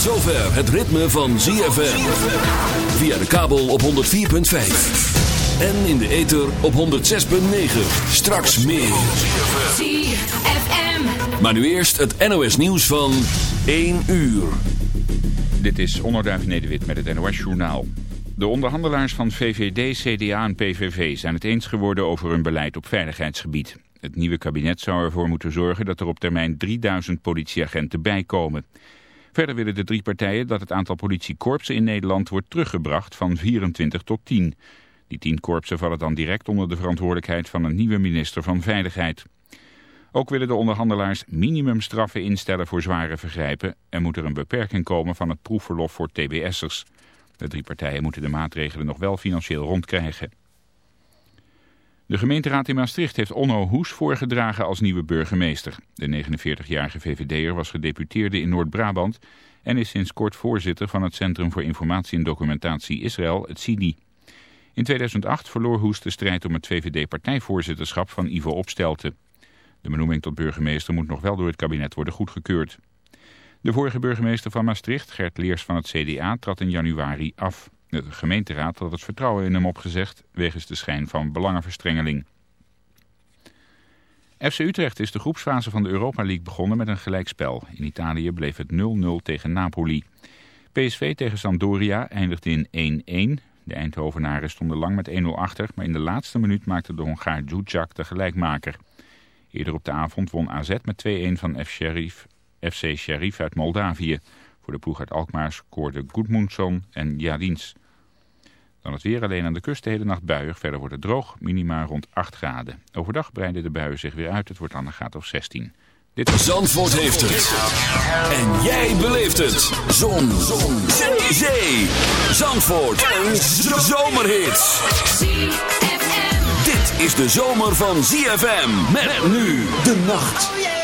zover het ritme van ZFM. Via de kabel op 104.5. En in de ether op 106.9. Straks meer. ZFM. Maar nu eerst het NOS nieuws van 1 uur. Dit is Onderduif Nederwit met het NOS Journaal. De onderhandelaars van VVD, CDA en PVV zijn het eens geworden over hun beleid op veiligheidsgebied. Het nieuwe kabinet zou ervoor moeten zorgen dat er op termijn 3000 politieagenten bijkomen. Verder willen de drie partijen dat het aantal politiekorpsen in Nederland wordt teruggebracht van 24 tot 10. Die 10 korpsen vallen dan direct onder de verantwoordelijkheid van een nieuwe minister van Veiligheid. Ook willen de onderhandelaars minimumstraffen instellen voor zware vergrijpen en moet er een beperking komen van het proefverlof voor tbs'ers. De drie partijen moeten de maatregelen nog wel financieel rondkrijgen. De gemeenteraad in Maastricht heeft Onno Hoes voorgedragen als nieuwe burgemeester. De 49-jarige VVD'er was gedeputeerde in Noord-Brabant en is sinds kort voorzitter van het Centrum voor Informatie en Documentatie Israël, het CIDI. In 2008 verloor Hoes de strijd om het VVD-partijvoorzitterschap van Ivo Opstelten. De benoeming tot burgemeester moet nog wel door het kabinet worden goedgekeurd. De vorige burgemeester van Maastricht, Gert Leers van het CDA, trad in januari af. De gemeenteraad had het vertrouwen in hem opgezegd wegens de schijn van belangenverstrengeling. FC Utrecht is de groepsfase van de Europa League begonnen met een gelijkspel. In Italië bleef het 0-0 tegen Napoli. PSV tegen Sampdoria eindigde in 1-1. De Eindhovenaren stonden lang met 1-0 achter, maar in de laatste minuut maakte de Hongaar Djudjak de gelijkmaker. Eerder op de avond won AZ met 2-1 van FC Sheriff uit Moldavië. Voor de ploeg uit Alkmaar scoorden Gudmundsson en Jadins. Dan het weer alleen aan de kust de hele nacht buiig. Verder wordt het droog, minima rond 8 graden. Overdag breiden de buien zich weer uit. Het wordt dan een graad of 16. Dit Zandvoort heeft het. En jij beleeft het. Zon. Zon. Zee. Zee. Zandvoort. Een zomerhit. Dit is de zomer van ZFM. Met nu de nacht.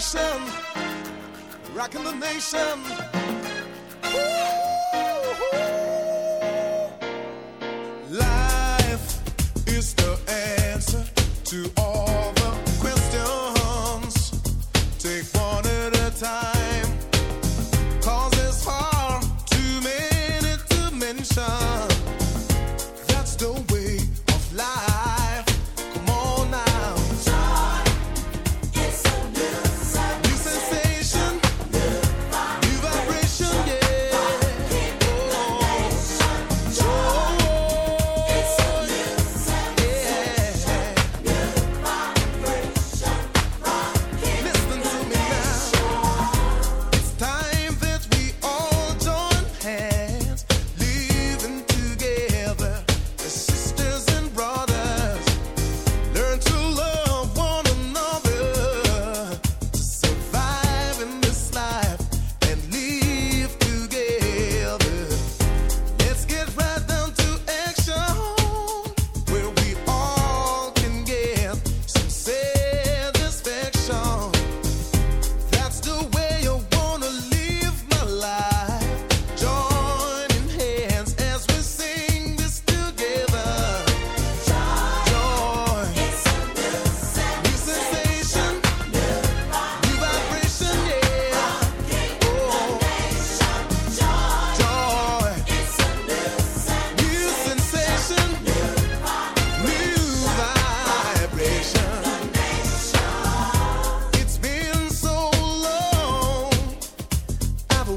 nation, rocking the nation. Life is the answer to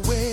away.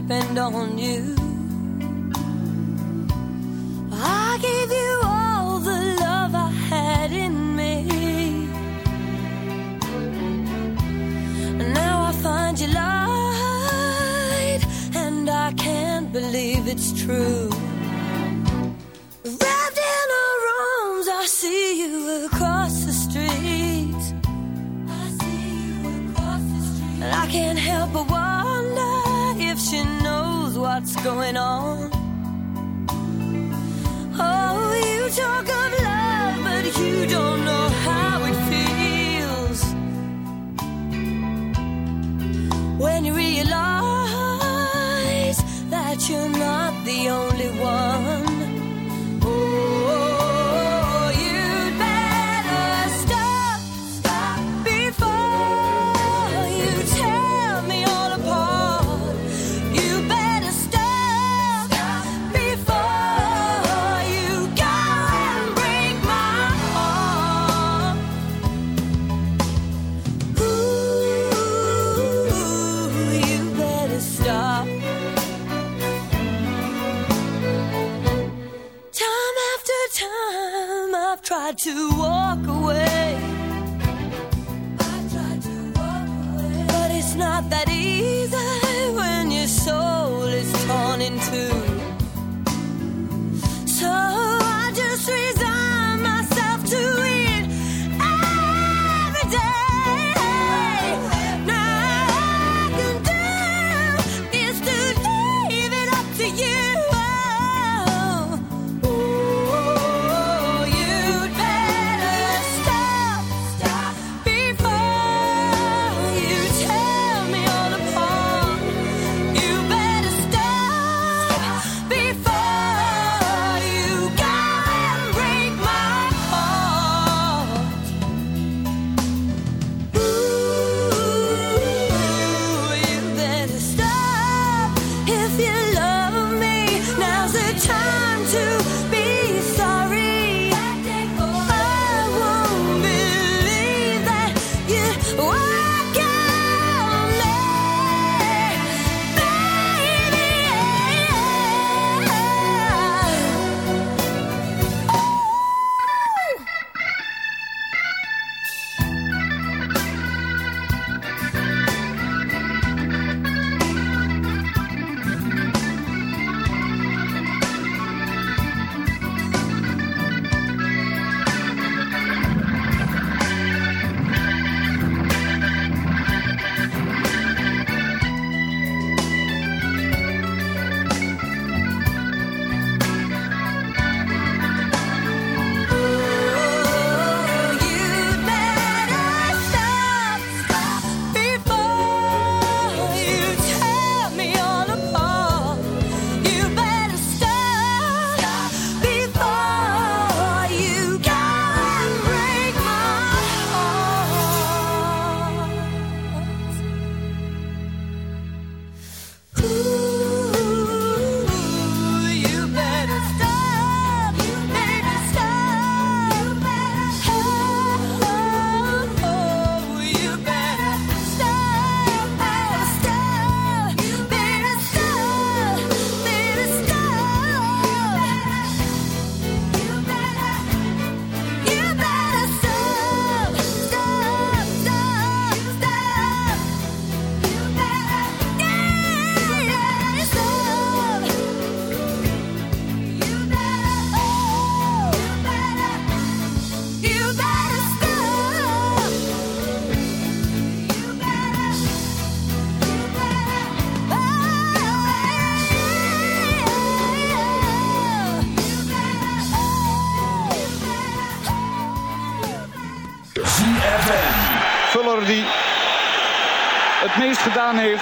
depend on you. 天蓝 to walk away, I tried to walk away, but it's not that easy.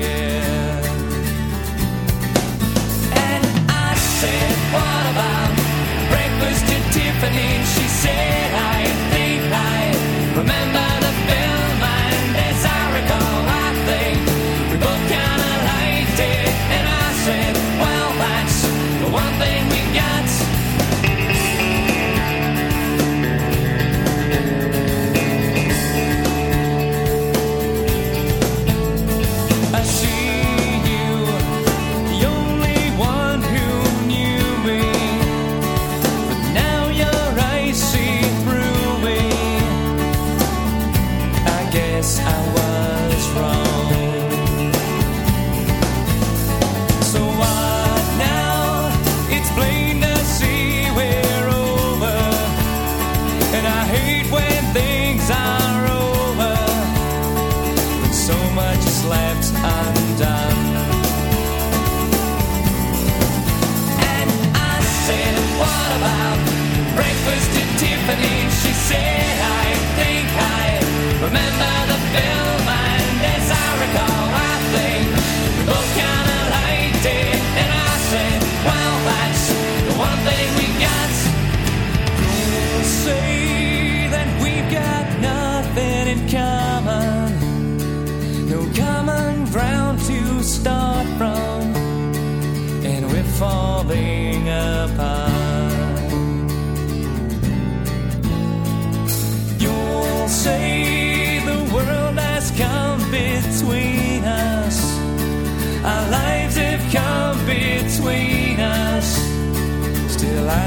care. And I said, What about breakfast at Tiffany? She said, I think I remember. say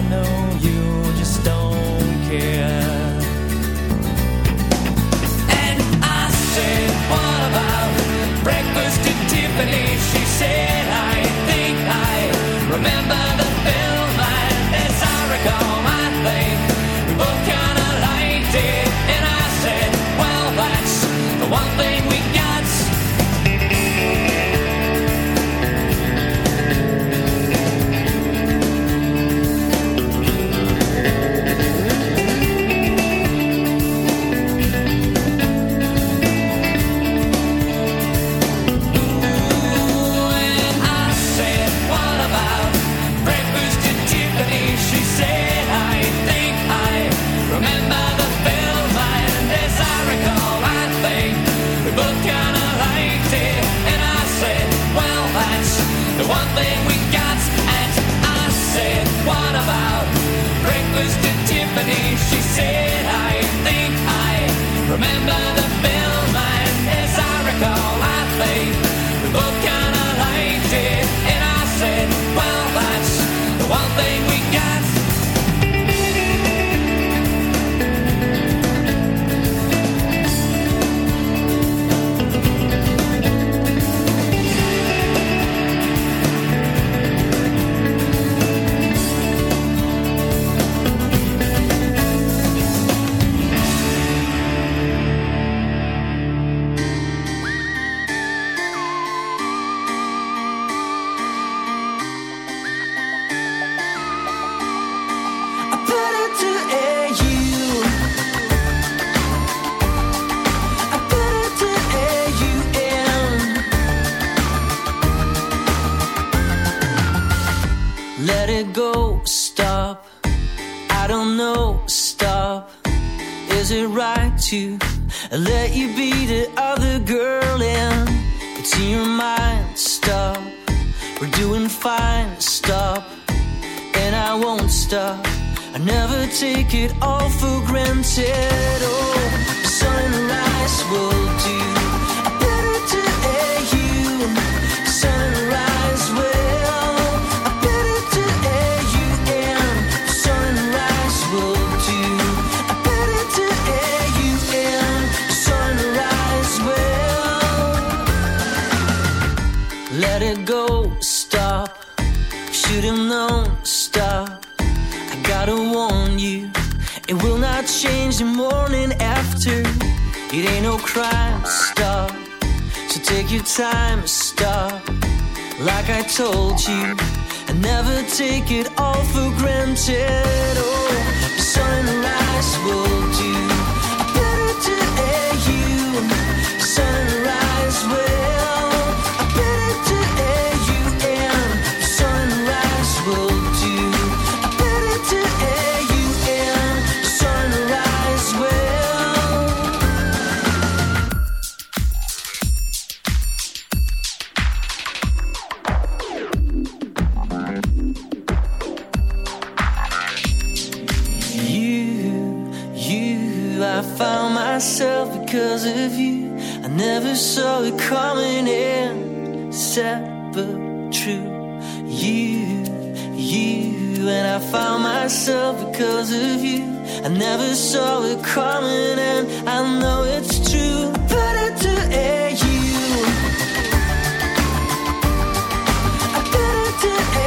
know you just don't care. she said. change the morning after. It ain't no crime, stop. So take your time, stop. Like I told you, I never take it all for granted. Oh, the sunrise will do. coming in, sad but true. You, you, and I found myself because of you. I never saw it coming, and I know it's true. But it's to air you, I better to air.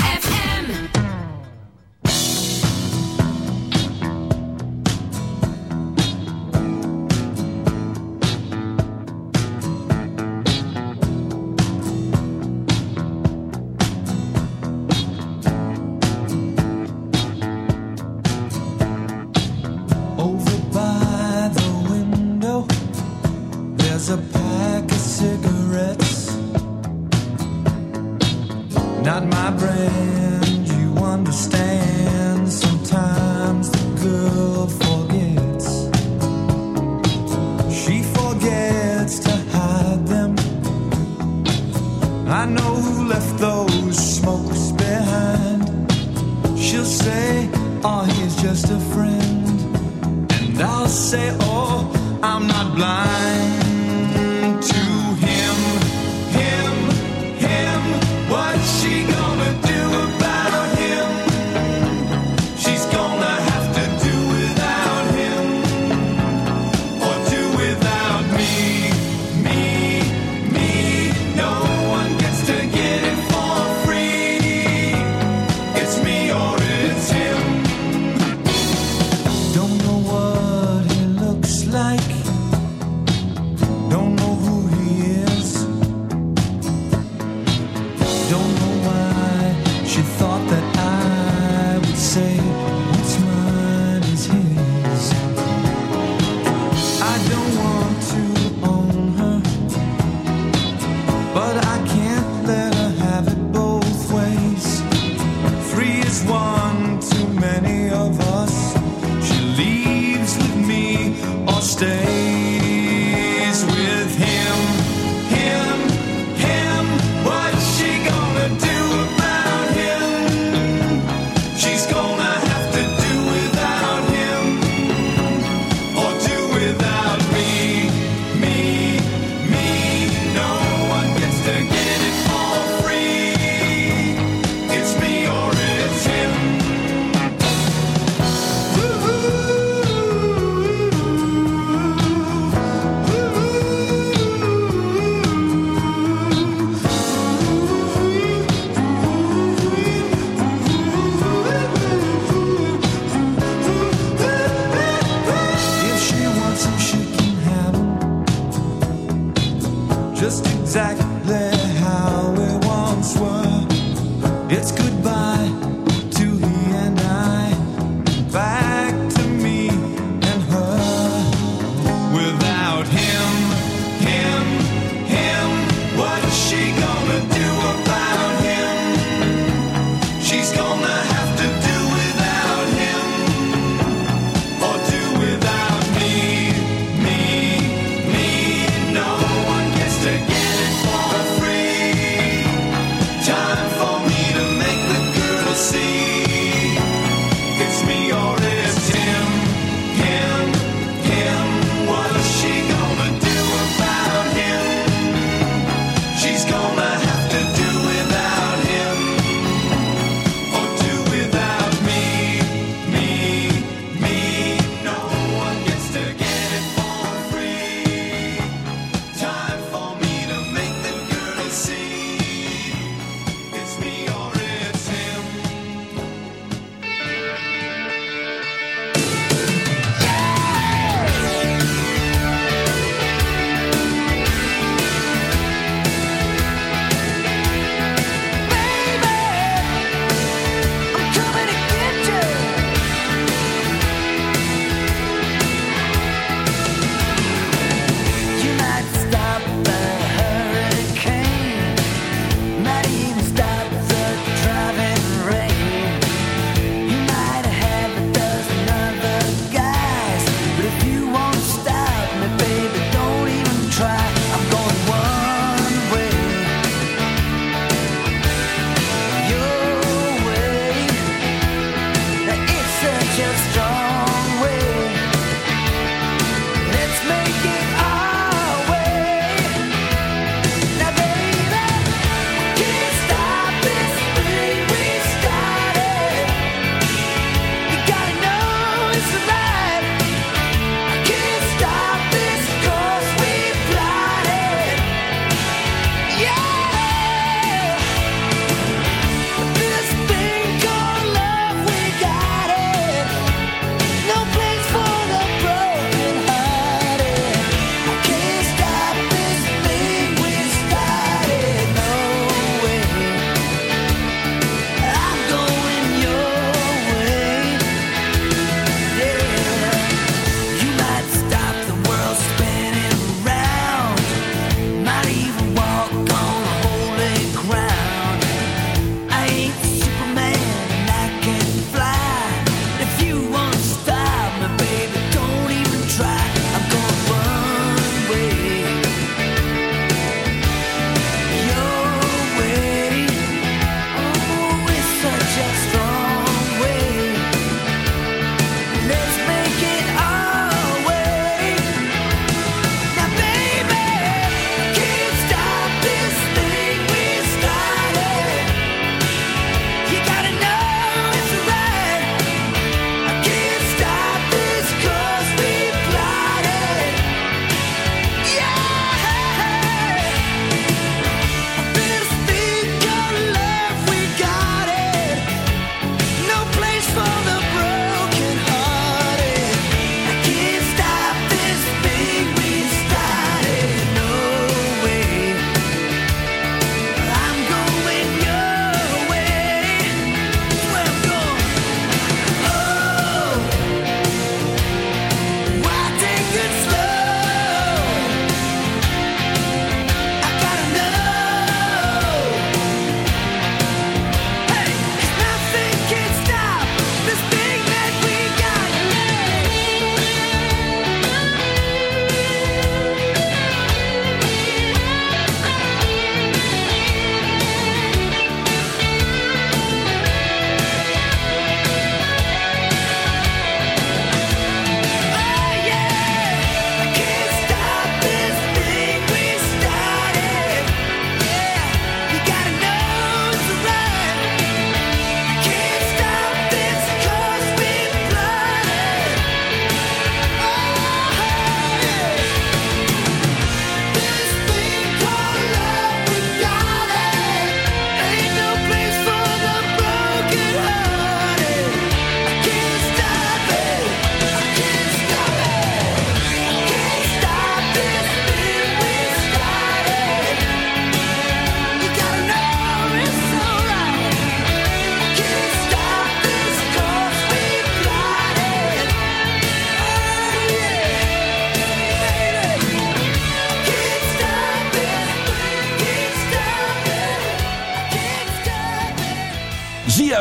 stay.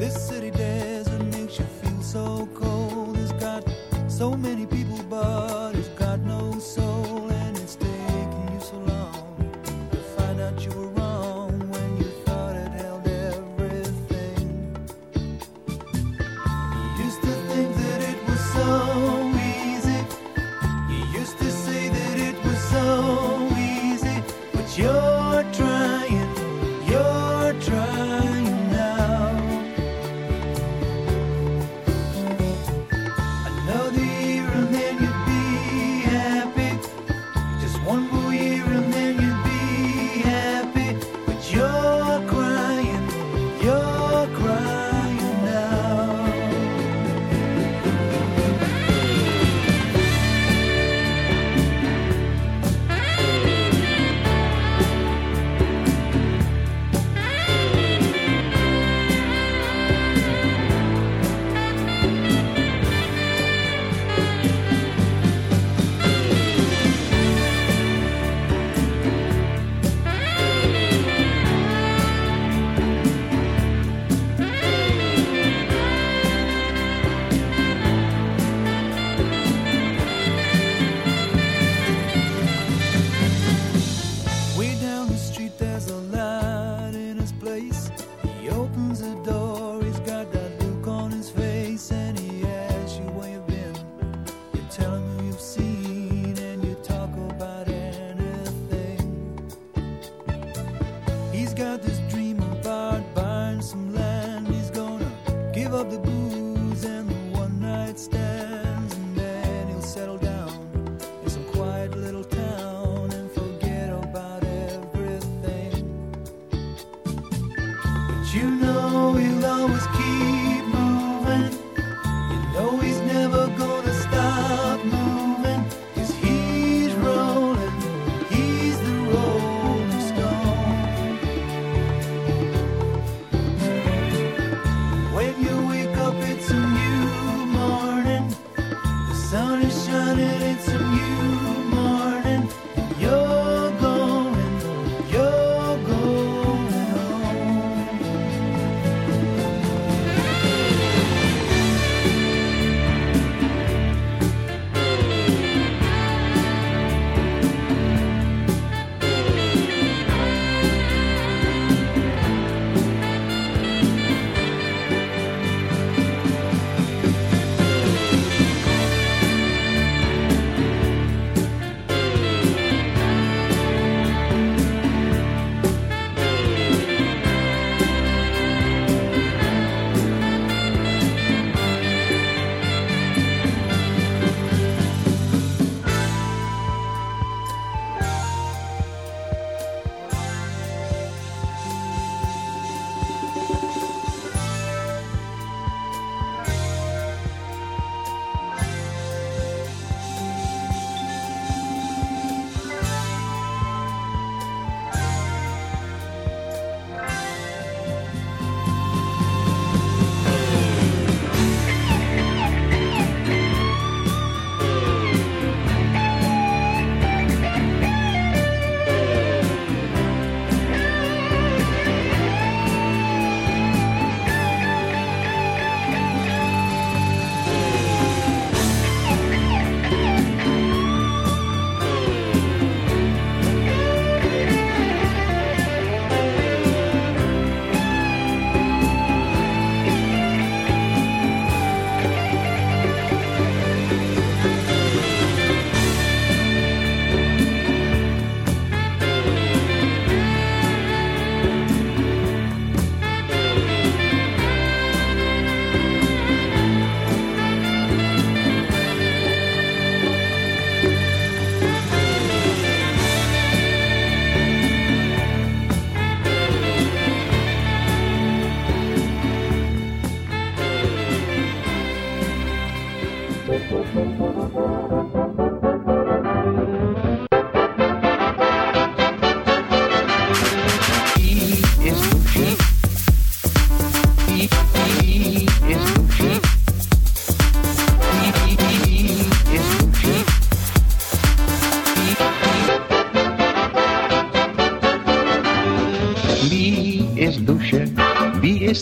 This city desert makes you feel so cold. It's got so many people.